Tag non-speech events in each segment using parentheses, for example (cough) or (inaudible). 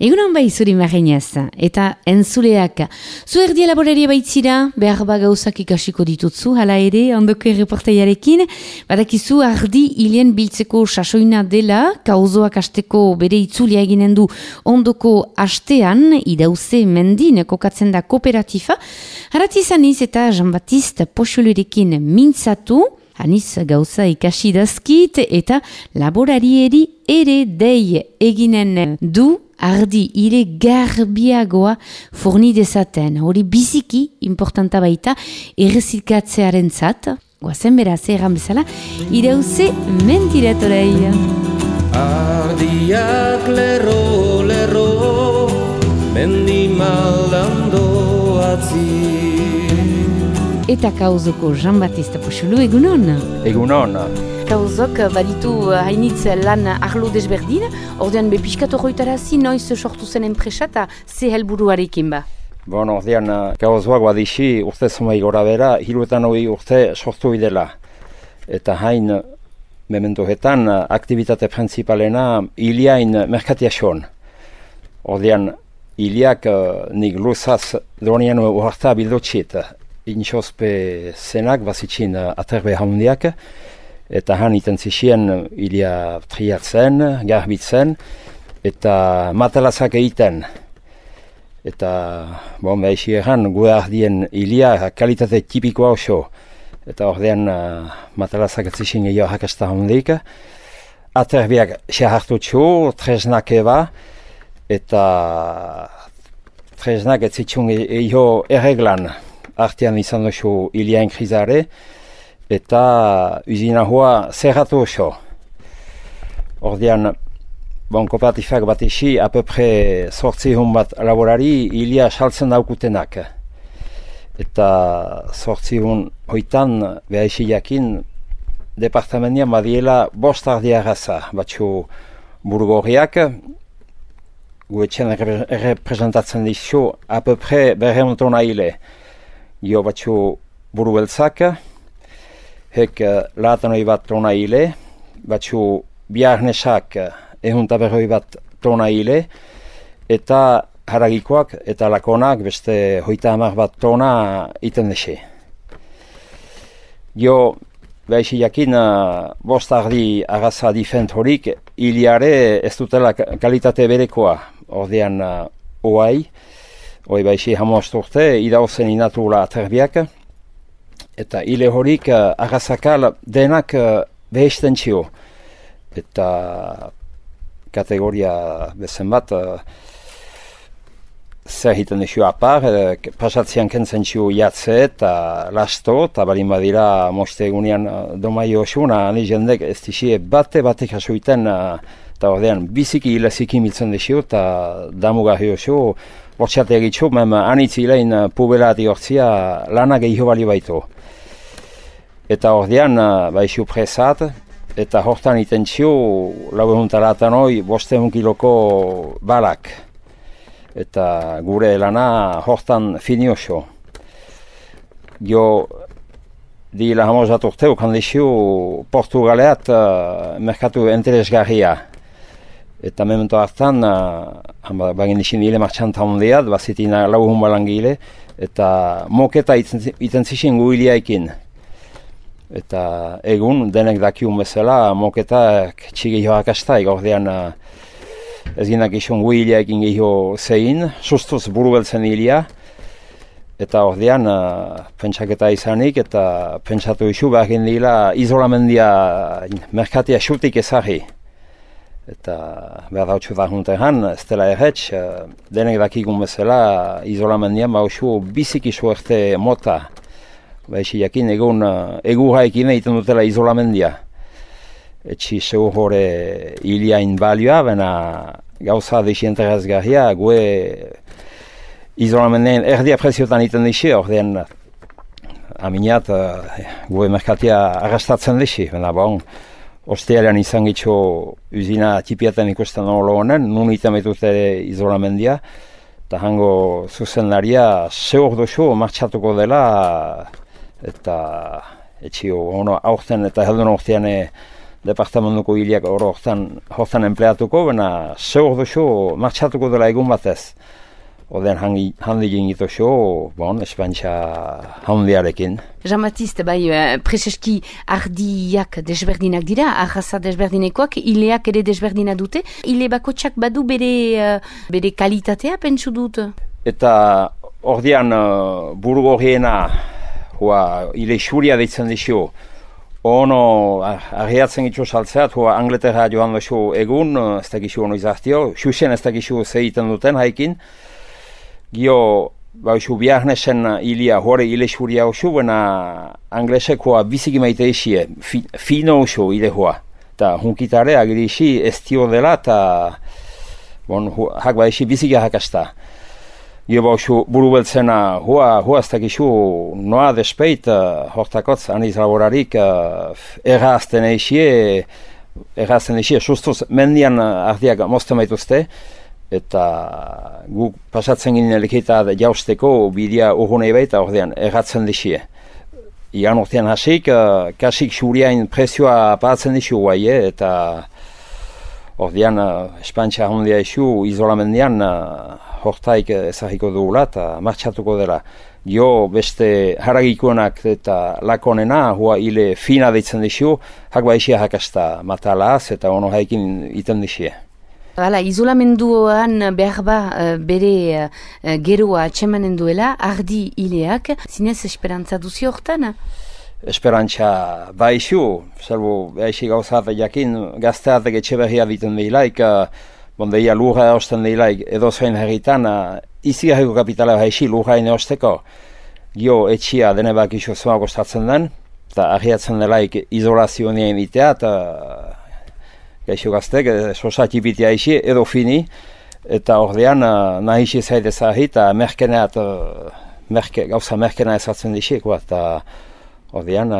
Egunon bai zuri marreinaz, eta entzuleak. Zu erdi elaboraria baitzira, behar ba ikasiko ditutzu, hala ere, ondoko erreportaiarekin, badakizu ardi hilien biltzeko sasoina dela, kauzoak asteko bere itzulia eginen du ondoko astean, idauze mendin kokatzen da kooperatifa, harati izaniz eta Jean-Baptiste Poxolurekin mintzatu, Aniz gauza ikasi dazkit eta laborarieri ere dei eginen du ardi ire garbiagoa forni dezaten. Hori biziki importanta baita errezikatzearen zat. Guazen beraz, erran bezala, ireuze mentiratorei. Ardiak lerro, lerro, mendi maldando atzi. Eta kauzoko Jean-Baptiste Pochulu, egunon? Egunon. Kauzok baditu hainitz lan arlo desberdin, ordean be piskatu hoitarazi noiz sortu zen enpresa eta ze helburuarekin ba? Bon, ordean, kauzoak badixi urte zumai gora bera, hiruetan hori urte sortu idela. Eta hain, mementohetan, aktivitate principalena iliain merkatiason. Ordean, iliak nik luzaz dronian uharta bildotxit, inxospe zenak, bazitxin aterbe handiak, eta han iten zixien ilia triatzen, garbitzen, eta matalazak egiten. Eta, bon, behixi erran, gu ardien ilia kalitate tipikoa oso. Eta ordean uh, matalazak zixin egio hakasta handik. Aterbiak xe hartu txu, tresnak eba, eta tresnak ez zitxun egio erreglan artean izan duzu iliain krizare, eta uzina hoa zerratu oso. Ordean, bon, kooperatifak bat isi, apepre sortzi bat laborari ilia saltzen daukutenak. Eta sortzi hoitan, beha isi jakin, departamentian badiela bost ardia gaza, batxu burgoriak, guetxen representatzen dizu, apepre berremontona hile jo batzu buru beltzak, hek eh, latanoi bat tona hile, batzu biarnesak ehunta berroi bat tona hile, eta haragikoak eta lakonak beste hoita hamar bat tona iten dese. Jo, behisi jakin, uh, bost ardi agaza difent horik, hiliare ez dutela kalitate berekoa, ordean uh, oai, Hoi baixi hamost urte, idauzen inatula aterbiak, eta hile horik uh, agazakal denak uh, behisten txio. Eta kategoria bezen bat, uh, zer hiten esio apar, uh, pasatzean kentzen txio jatze eta lasto, eta balin badira moste egunean uh, domai osuna, ani jendek ez dixie bate batek hasuiten, eta ordean biziki hileziki miltzen desio, eta damugarri oso, Bortxate egitxu, mem anitzilein uh, pubelati hortzia lana gehiago bali baitu. Eta ordean, uh, baixu presat, eta hortan iten txu, lau egun talatan hoi, boste kiloko balak. Eta gure lana hortan fini oso. Jo, di la hamozat urteu, kandixiu Portugaleat uh, merkatu interesgarria. Eta memento hartan, uh, bagin izin hile martxan taundeat, bazitina lau hun balangile, eta moketa iten zizien gu ekin. Eta egun, denek dakiun bezala, moketa txige joak asta, egordean uh, ez ginak izun gu ekin gehiago zein, sustuz buru beltzen hilia. Eta ordean, uh, pentsaketa izanik, eta pentsatu isu behar dila izolamendia merkatia xutik ezagri eta behar dautxu da junte han, ez dela erretx, uh, denek dakigun bezala, izolamendian bauxu biziki suerte mota, behixi jakin egun uh, egurra ekin egiten dutela izolamendia. Etxi zeu hore hiliain balioa, baina gauza desienteraz gahia, gue izolamendian erdia preziotan egiten dixi, ordean aminat, uh, gue merkatia arrastatzen dixi, baina bon, Ostearen izan gitxo uzina tipiaten ikusten hori honen, nun iten betute izolamendia, eta hango zuzendaria zehor duzu martxatuko dela, eta etxio ono aurten eta heldun urtean departamentuko hiliak oro hortan, hortan empleatuko, baina zeur duzu martxatuko dela egun batez. Oden handi gingitu xo, bon, espantxa handiarekin. Jean-Baptiste, bai, uh, preseski ardiak desberdinak dira, arraza desberdinekoak, ileak ere desberdina dute. Ile bakotsak badu bere, uh, bere kalitatea, pentsu dut? Eta ordean uh, buru horriena, hua, ile xuria deitzen dixo, ono arreatzen gitu saltzeat, hua Angleterra joan duzu egun, ez da gixu ono izartio, xuxen ez da zeiten duten haikin, Gio, ba, isu biarnesen ilia hori ile xuria osu, baina anglesekoa biziki maite isie, fi, fino osu ile hoa. Ta hunkitare agiri isi ez dela, eta bon, hu, hak ba isi biziki hakasta. Gio ba osu buru beltzena hua, hua ez dakizu noa despeit, uh, hortakotz, aniz laborarik, uh, errazten isie, errazten isie, sustuz, mendian ardiak mozten baituzte, eta guk pasatzen ginen elekita jausteko bidea urgunei baita ordean erratzen disie. Ian urtean hasik, uh, kasik xuriain presioa patzen disu guai, eh, eta ordean uh, espantxa handia isu izolamendian uh, hortaik ezagiko dugula eta martxatuko dela. Jo beste haragikoenak eta lakonena, hua hile fina deitzen disu, hak baixia hakasta matalaz eta ono haikin iten disie. Hala, izolamenduan behar ba eh, bere uh, geroa atxemanen duela, ardi hileak, zinez esperantza duzi hortan? Esperantza baixu, zelbo baixi gauzat jakin gazteatek etxe behia diten behilaik, uh, bondeia lurra eosten behilaik edo zain herritan, uh, izi kapitala baixi lurra eosteko, gio etxia dene bak iso zua kostatzen den, eta ahiatzen delaik izolazioa itea, eta gaixo gaztek, e, sosati bitia isi, edo fini, eta ordean uh, nahi isi zait ezahi, eta merkeneat, uh, merke, gauza merkena ezatzen dixik, eta ordean,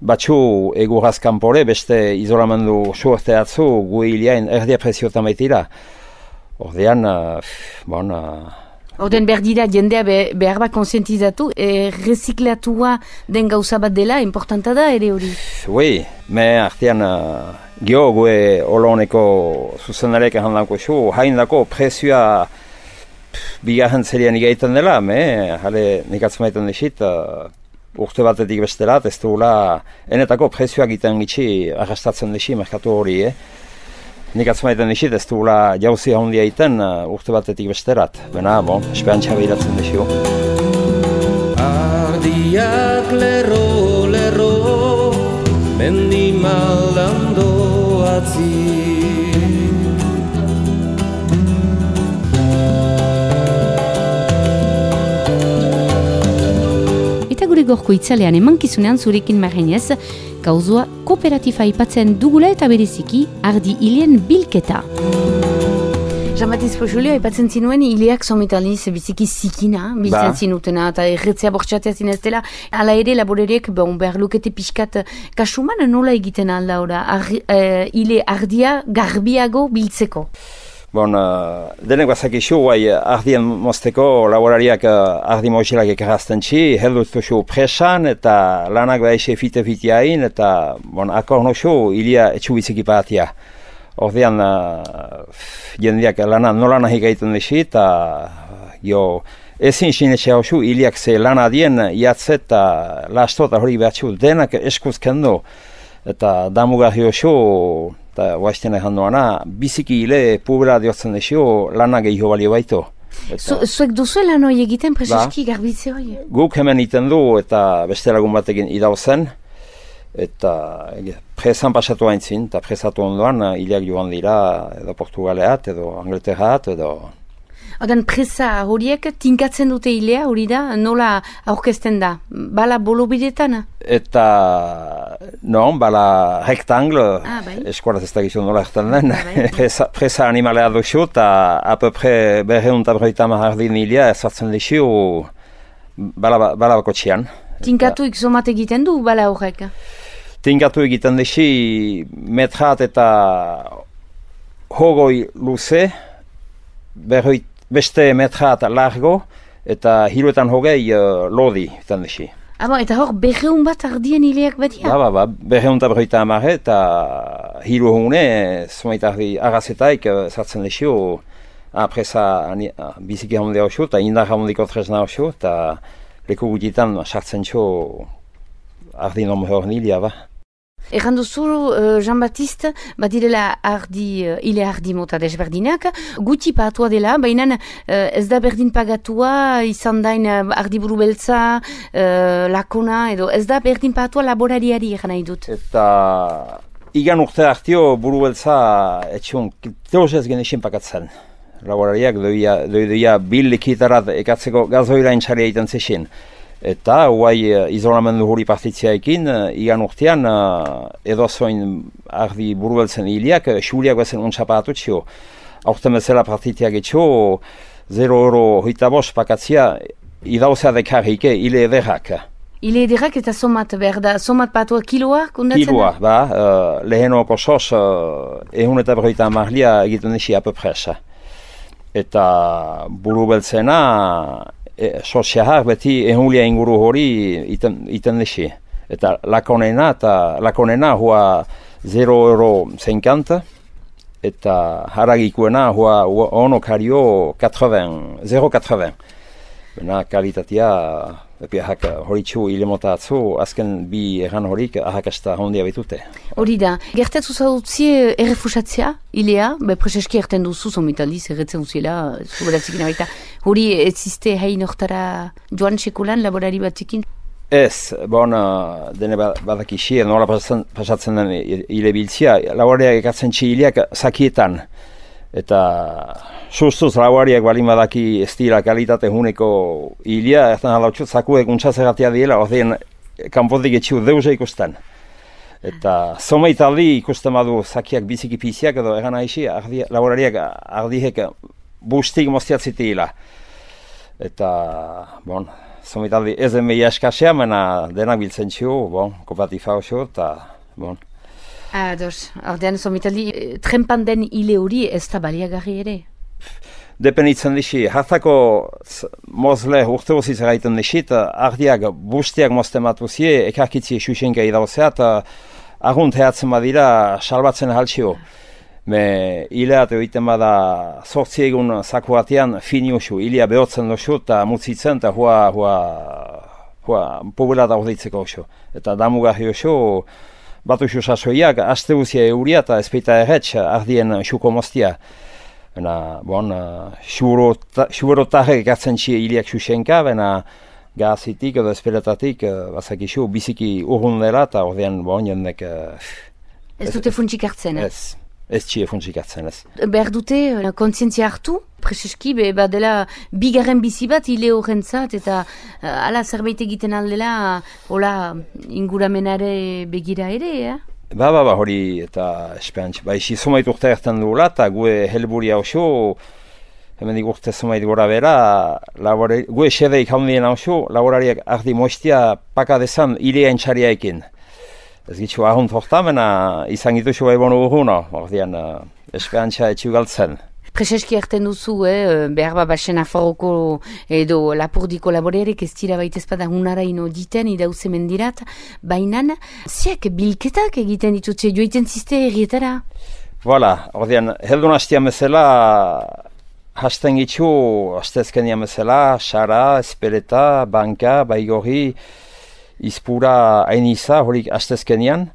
uh, batxu eguraz kanpore, beste izolamendu suerte atzu, gu hiliain erdia presiotan baitira. Ordean, uh, bon, uh, Oden behar dira jendea behar bat konsientizatu, e, reziklatua den gauza bat dela, importanta da ere hori? Oui, me artean uh, gio gue oloneko zuzenarek handanko zu, hain dako presioa bigarren zerian igaiten dela, me, jale nik atzmaiten desit, uh, urte batetik bestelat, ez duela enetako presioa egiten gitsi arrastatzen desi merkatu hori, eh? Nik atzmaiten isit ez duela jauzi handia iten uh, urte batetik besterat. Bena, bon, esperantza behiratzen desio. Ardiak lerro, lerro, mendi doatzi. Gorko itzalean emankizunean zurekin marrenez, gauzua kooperatifa ipatzen dugula eta bereziki ardi hilien bilketa. Jamatiz Poxulio, ipatzen zinuen, hileak somitaliz biziki zikina, bizten ba. zinutena, eta erretzea bortxatzea zineztela, ala ere laboreriek, bon, behar lukete pixkat, kasuman nola egiten alda ora, ar, uh, hile ardia garbiago biltzeko? Bon, uh, denek bazakixu, guai, ardien mozteko laborariak uh, ardi moxilak ekarrazten txi, heldut presan, eta lanak da eze fite fitiain, eta, bon, akor noxu, ilia etxu biziki patia. Ordean, uh, jendeak lana nola nahi gaiten desi, eta, jo, ezin sinetxe hau xu, iliak ze lana dien, iatzet, eta lasto eta hori behatxu, denak eskuz kendo, eta damugarri oso, eta guazten egin duana, biziki hile pubera diotzen desio lana gehiago balio baito. Zuek duzu lan hori egiten prezeski ba, garbitze hori? Guk hemen iten du eta beste lagun batekin idau zen, eta presan pasatu haintzin, eta presatu ondoan hileak joan dira edo Portugaleat, edo Angleterrat, edo Odan presa horiek tinkatzen dute hilea hori da, nola aurkezten da? Bala bolo bidetan? Eta, non, bala rektangle, ah, bai. eskuaraz ez da gizun nola erten den, ah, bai. (laughs) presa, presa animalea duzu, eta apopre berreun eta berreita mahardin hilea ezartzen dizu bala, bala bako txian. Tinkatu ikzomat egiten du bala horrek? Tinkatu egiten dizu metrat eta hogoi luze, berroit beste metra eta largo, eta hiruetan hogei uh, lodi, eta desi. Abo, eta hor, berreun bat ardien hileak batia? Ba, ba, ba, berreun eta berreita amarre, eta hiru hone, zumaita ardi agazetaik eh, sartzen lexio, apresa biziki hamundea oso, eta indar hamundiko tresna oso, eta leku gutitan sartzen txo ardi nomu hor nilia, ba. Egan duzu, uh, Jean-Baptiste, bat direla ardi, uh, ile ardi mota desberdinak, guti patua dela, baina uh, ez da berdin pagatua, izan dain uh, ardi buru beltza, uh, lakona, edo ez da berdin patua laborariari egan nahi dut. Eta igan urte hartio buru beltza etxun, teos ez genexin pakatzen. Laborariak doia, doia bil likitarat ekatzeko gazoira entxaria iten zexin. Eta guai uh, izolamendu hori partitziaekin, uh, igan urtean uh, edo zoin ardi burueltzen hiliak, uh, xuliak bezen untsapatu txio. Aurten bezala partitiak etxio, 0 euro hoita bost pakatzia, idauzea dekarrike, hile ederrak. Ile ederrak eta somat behar da, somat patua kiloa kundatzen? Kiloa, ba, uh, lehenoko sos, uh, ehun eta berroita marlia egiten esi apepresa. Eta buru beltzena, e, soziahar beti ehulia inguru hori iten, iten desi. Eta lakonena, eta lakonena hua 0 euro 50, eta haragikuena hua ono kario 80, 0,80. Bena kalitatea, epi ahak hori ilemota atzu, azken bi erran horik ahakasta hondia bitute. Hori da, gertatu zautzie errefusatzea, ilea, be preseski erten duzu zomitaliz erretzen uziela, zuberatzikin abaita, hori eziste hain oktara joan sekulan laborari batikin? Ez, bon, dene ba, badakixi, nola pasatzen den hile biltzia, laborariak ekatzen txi hileak zakietan, eta sustuz lauariak balin badaki ez dira kalitate huneko hilia, ez da halautxu zaku eguntza zergatia diela, ordien kanpotik etxiu deuze ikusten. Eta someitaldi ikusten badu zakiak biziki piziak edo egan aixi, ardi, laborariak ardihek bustik moztiatzitila. Eta, bon, someitaldi ez den mehi eskasea, mena denak biltzen txu, bon, kopatifa oso, eta, bon. Ados, ordean somitaldi, eh, trempan den hile hori ez da baliagarri ere? Depenitzen dixi, hartako mozle urte hoziz egiten dixi, eta ardiak bustiak mozten matuzie, ekarkitzi xuxenka idauzea, eta argunt heatzen badira salbatzen haltsio. Me hileat egiten bada sortzi egun zaku batean fini usu, hilea behotzen dozu eta mutzitzen eta hua, hua, hua pobela da ordeitzeko oso. Eta damugarri oso, batu xo sasoiak, aste guzia euria eta ezpeita erretx ardien xuko moztia. Bena, bon, xubero tarrek ekartzen txie hiliak xuxenka, bena gazitik edo espeletatik, uh, bazak biziki urrun dela eta ordean, bon, jendek... Uh, ez dute funtsik hartzen, ez? Ez txie funtsik hartzen, ez. Behar dute, uh, kontzientzia hartu? Prezeski, be, badela, bigarren bizi bat hile horrentzat, eta uh, ala zerbait egiten aldela, hola, inguramenare begira ere, eh? Ba, ba, ba, hori, eta esperantz, ba, isi sumait urte erten duela, eta gue helburia oso, hemen urte sumait gora bera, labore, gue esedeik haundien oso, laborariak ardi moistia paka dezan hilea entxaria ekin. Ez gitzu ahunt hortamena, izan gitu xo ebonu urruno, ordean, uh, esperantza etxugaltzen. Prezeski erten duzu, eh, behar ba basen afarroko edo lapurdiko laborerik ez dira baita ezpada hunara ino diten idauze mendirat, bainan, ziak bilketak egiten ditutze joiten ziste errietara? Voilà, ordean, heldun hastian bezala, hasten gitu, hastezkenian bezala, xara, espereta, banka, baigorri, izpura, hainiza, horik hastezkenian,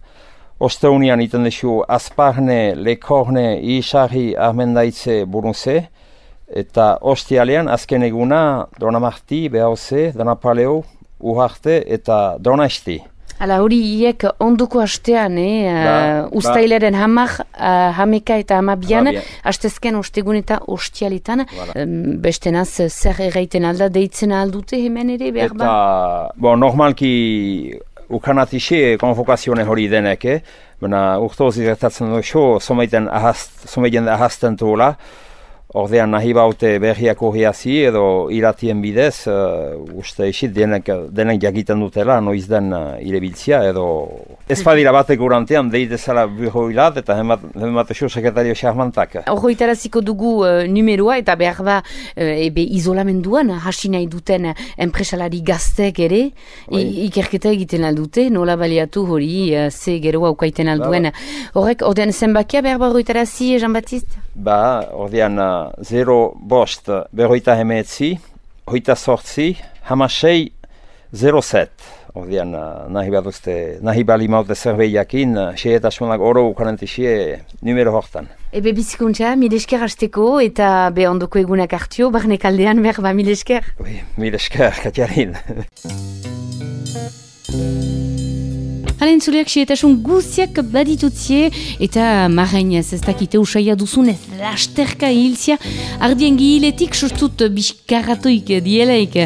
Osteunian iten desu azparne, lekorne, isari ahmendaitze burunze, eta ostialean azken eguna Donamarti, Behaoze, Donapaleo, Uharte eta Donasti. Hala hori hiek onduko astean, eh? Ba, uh, ustaileren ba. hamar, uh, hameka eta hamabian, hastezken ostegun eta ostialetan. Um, beste naz, zer erraiten alda, deitzen aldute hemen ere, behar ba? Eta, bon, normalki ukanatixe konvokazione hori denek, eh? Baina urtoz irretatzen du xo, someiten ahast, someiten ahazten tuola. Ordean nahi baute berriak horriazi edo iratien bidez, uh, uste isit denek, denek jakiten dutela, noiz den uh, irebiltzia edo ez badira batek urantean deitezala buhoilat eta hemat esu sekretario xarmantak. Horroitaraziko dugu uh, numeroa eta behar da uh, ebe izolamenduan hasi nahi duten enpresalari gaztek ere, bai. ikerketa egiten aldute, nola baliatu hori uh, ze geroa ukaiten alduen. Horrek, ordean zenbakia behar horroitarazi, Jean-Baptiste? Ba, ordean, 0 bost berroita hemetzi, hoita sortzi, hamasei 07. Ordean, nahi bat uste, nahi bali zerbeiakin, xe eta sunak oro ukarenti xe numero hortan. Ebe bizikuntza, mil esker hasteko eta be ondoko egunak hartio, barnek aldean berba mil esker? Oui, mil esker, katiarin. (laughs) Halen zuleak sietasun guziak baditutzie eta marrainez ez dakite usaia duzunez lasterka hilzia ardien gihiletik sustut biskarratoik dielaik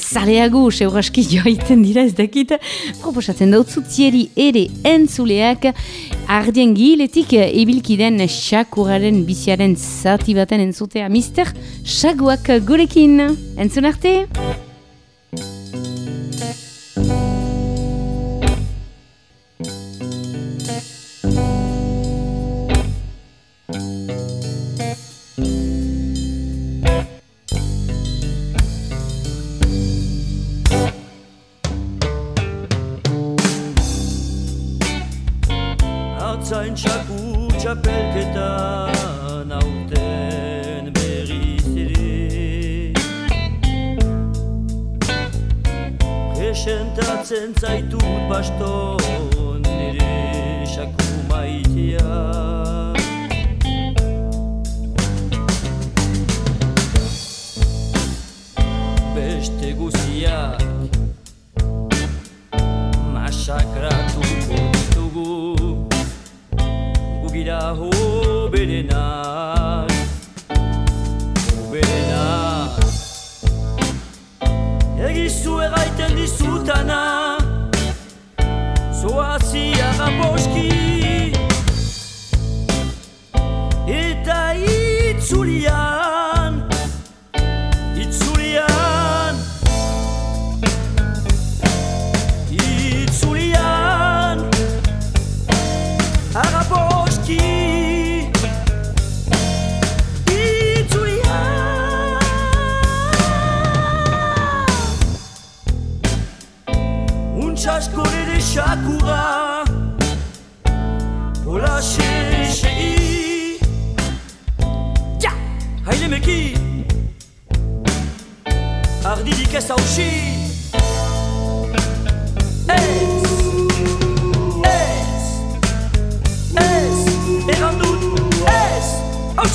zareago seuraski joaiten dira ez dakite. Proposatzen dautzutzieri ere entzuleak ardien gihiletik ebilkiden xakuraren biziaren zati baten entzutea mister xaguak gurekin. Entzun arte?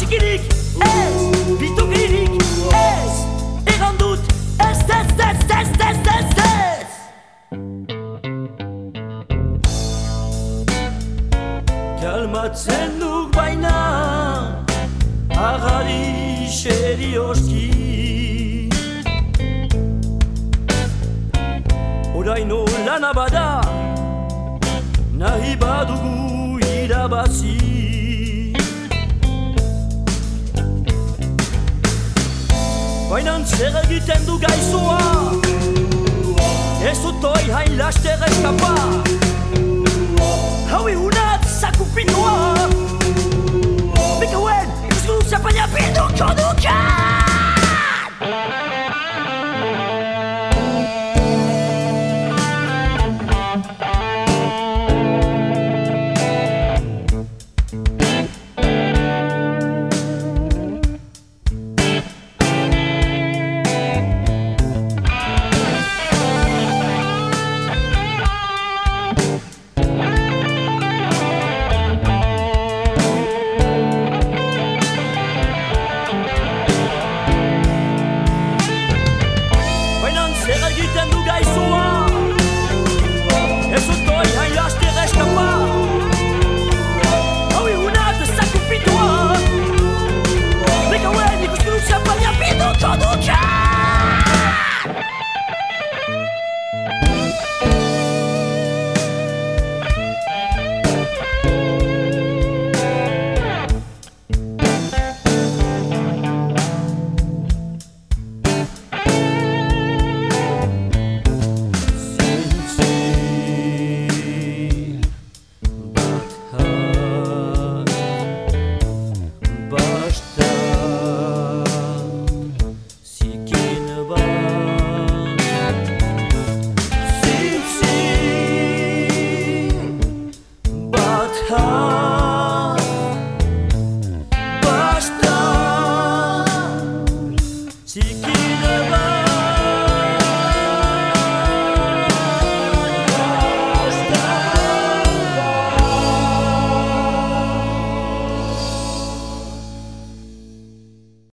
txikirik ez Bitokirik ez Egan dut ez ez ez ez ez ez ez Kalmatzen duk baina Agari serioski Oraino lana bada Nahi badugu Nahi badugu irabazi. Oinan zer egiten du gaizua? Ez utoi hain laster eskapa Ez utoi hain laster eskapa.